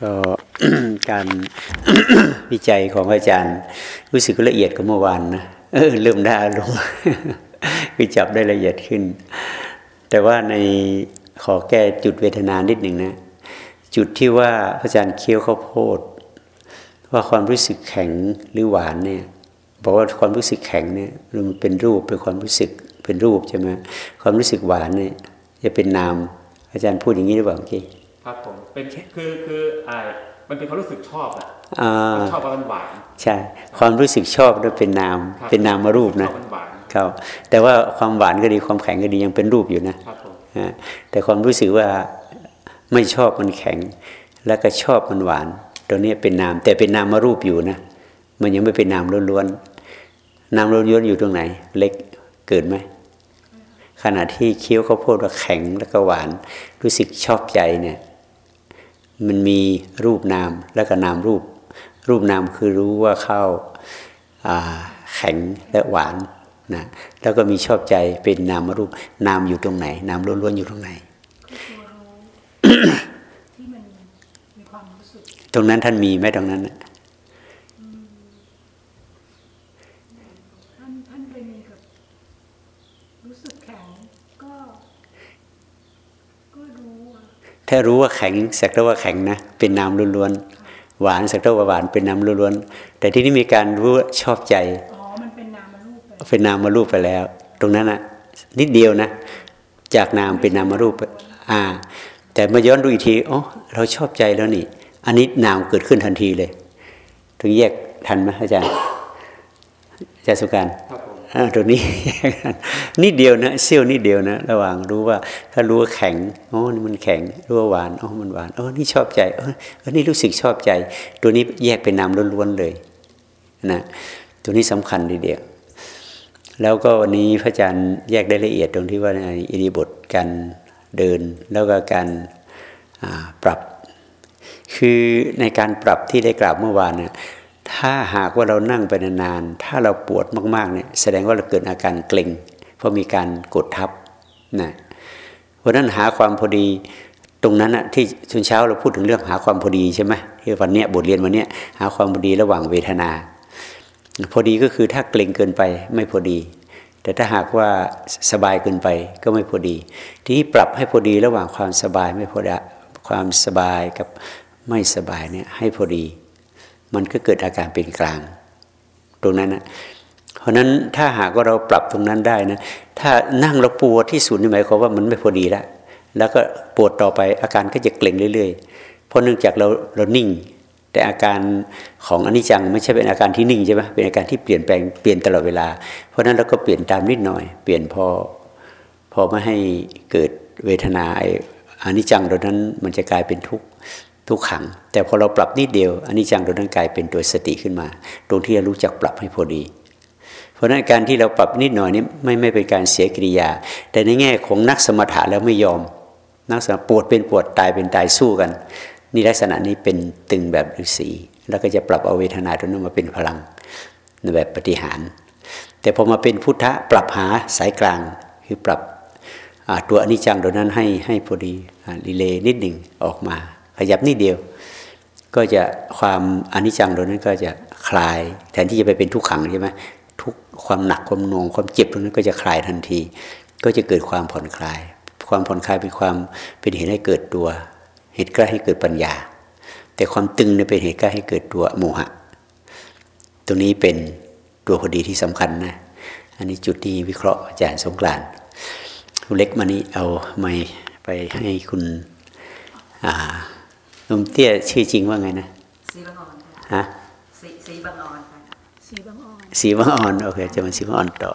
ก็การวิจัยของอาจารย์ รู้สึกละเอียดกว่าเมื่อวานนะเออเริ่มได้อารมณ์คือจับได้ละเอียดขึ้น แต่ว่าในขอแก้จุดเวทนานิดหนึ่งนะจุดที่ว่าอาจารย์เคี้ยวข้าวโพดว่าความรู้สึกแข็งหรือหวานเนี่ยบอกว่าความรู้สึกแข็งเนี่ยมันเป็นรูปเป็นความรู้สึกเป็นรูปใช่ไหมความรู้สึกหวานเนี่ยจะเป็นนาม อาจารย์พูดอย่างนี้หรือเปล่าเมื่อกี้ ครับผมเป็นคือคืออ่ามันเป็นความรู้สึกชอบอะอ่าชอบว่ามันหวานใช่ความรู้สึกชอบนั่นเป็นนามครับเป็นนามรูปชนะอบมันหวานครับแต่ว่าความหวานก็ดีความแข็งก็ดียังเป็นรูปอยู่นะครับผมฮะแต่ความรู้สึกว่าไม่ชอบมันแข็ง แล้วก็ชอบมันหวานตัวนี้เป็นนาม แต่เป็นนามรูปอยู่นะ มันยังไม่เป็นนามล้วนๆนามล้วนๆอยู่ตรงไหน เล็กเกิดไหมขณะที่เคี้ยวข้าวโพดว่าแข็งแล้วก็หวาน รู้สึกชอบใจเนี่ย มันมีรูปนามแล้วก็นามรูป รูปนามคือรู้ว่าข้าวอ่าแข็งและหวานนะแล้วก็มีชอบใจเป็นนามรูปนามอยู่ตรงไหน นามล้วนๆอยู่ตรงไหนคือตัวรู้ที่มันมีความรู้สึกตรงนั้นท่านมีไหมตรงนั้นน่ะท่านท่านไปมีกับรู้สึกแข็งก็ ก็รู้อะ ถ้ารู้ว่าแข็งสักแต่ว่าแข็งนะเป็นนามล้วนๆหวานสักแต่ว่าหวานเป็นนามล้วนๆแต่ที่นี่มีการรู้ว่าชอบใจอ๋อมันเป็นนามรูปไปเป็นนามรูปไปแล้ว ตรงนั้นนะนิดเดียวนะ จากนามเป็นนามรูปไปอ่า แต่มาย้อนดูอีกทีอ๋อเราชอบใจแล้วนี่ อันนี้นามเกิดขึ้นทันทีเลย ถึงแยกทันไหมอาจารย์อาจารย์สุการครับผมอ่า ตรงนี้ นิดเดียวนะเสี้ยวนิดเดียวนะ ระหว่างรู้ว่า ถ้ารู้ว่าแข็งอ๋อนี่มันแข็งรู้ว่าหวานอ๋อมันหวานอ๋อนี่ชอบใจเออเอนี่รู้สึกชอบใจ ตัวนี้แยกเป็นนามล้วนๆเลยนะตัวนี้สำคัญทีเดียวแล้วก็วันนี้พระอาจารย์แยกได้ละเอียดตรงที่ว่าในอิริบทการเดิน แล้วก็การปรับ คือในการปรับที่ได้กล่าวเมื่อวานเนี่ย ถ้าหากว่าเรานั่งไปนานๆ ถ้าเราปวดมากๆเนี่ยแสดงว่าเราเกิดอาการเกร็ง เพราะมีการกดทับนะเพราะนั้นหาความพอดีตรงนั้นอะที่ชุนเช้าเราพูดถึงเรื่องหาความพอดีใช่ไหมที่วันเนี้ยบทเรียนวันเนี้ยหาความพอดีระหว่างเวทนา พอดีก็คือถ้าเกร็งเกินไปไม่พอดี แต่ถ้าหากว่าสบายเกินไปก็ไม่พอดี ทีนี้ปรับให้พอดีระหว่างความสบายไม่พอดีความสบายกับไม่สบายเนี่ยให้พอดี มันก็เกิดอาการเป็นกลาง ตรงนั้นนะเพราะฉะนั้นถ้าหากว่าเราปรับตรงนั้นได้นะ ถ้านั่งเราปวดที่สุดนี่หมายความว่ามันไม่พอดีแล้วแล้วก็ปวดต่อไปอาการก็จะเกร็งเรื่อยๆ เพราะเนื่องจากเราเรานิ่ง แต่อาการของอนิจจังไม่ใช่เป็นอาการที่นิ่งใช่ไหมเป็นอาการที่เปลี่ยนแปลงเปลี่ยนตลอดเวลา เพราะฉะนั้นเราก็เปลี่ยนตามนิดหน่อย เปลี่ยนพอพอไม่ให้เกิดเวทนาไอ้อนิจจังตัวนั้นมันจะกลายเป็นทุกข์ ทุกขัง แต่พอเราปรับนิดเดียวอนิจจังตัวนั้นกายเป็นตัวสติขึ้นมา ตรงที่เรารู้จักปรับให้พอดี เพราะนั้นการที่เราปรับนิดหน่อยนี้ไม่ไม่เป็นการเสียกิริยา แต่ในแง่ของนักสมถะแล้วไม่ยอม นักสมถะปวดเป็นปวดตายเป็นตายสู้กัน นี่ลักษณะนี้เป็นตึงแบบฤาษีแล้วก็จะปรับเอาเวทนาตัวนั้นมาเป็นพลังในแบบปฏิหารแต่พอมาเป็นพุทธะปรับหาสายกลางคือปรับตัวอนิจจังตัวนั้นให้ให้พอดีรีเลย์นิดหนึ่งออกมา ขยับนิดเดียว ก็จะความอนิจจังตัวนั้นก็จะคลาย แทนที่จะไปเป็นทุกขังใช่ไหมทุกความหนักความหน่วงความเจ็บตรงนั้นก็จะคลายทันที ก็จะเกิดความผ่อนคลาย ความผ่อนคลายเป็นความเป็นเหตุให้เกิดตัว เหตุใกล้ให้เกิดปัญญา แต่ความตึงเนี่ยเป็นเหตุใกล้ให้เกิดตัวโมหะ ตรงนี้เป็นตัวพอดีที่สำคัญนะอันนี้จุดที่วิเคราะห์อาจารย์สงกรานต์เล็กมานี่เอาไม้ไปให้คุณอ่า นุ่มเตี้ยชื่อจริงว่าไงนะสีบางอ่อนค่ะฮะสีสีบางอ่อนค่ะสีบางอ่อนสีบังออนโอเคจะมาสีบังออนต่อ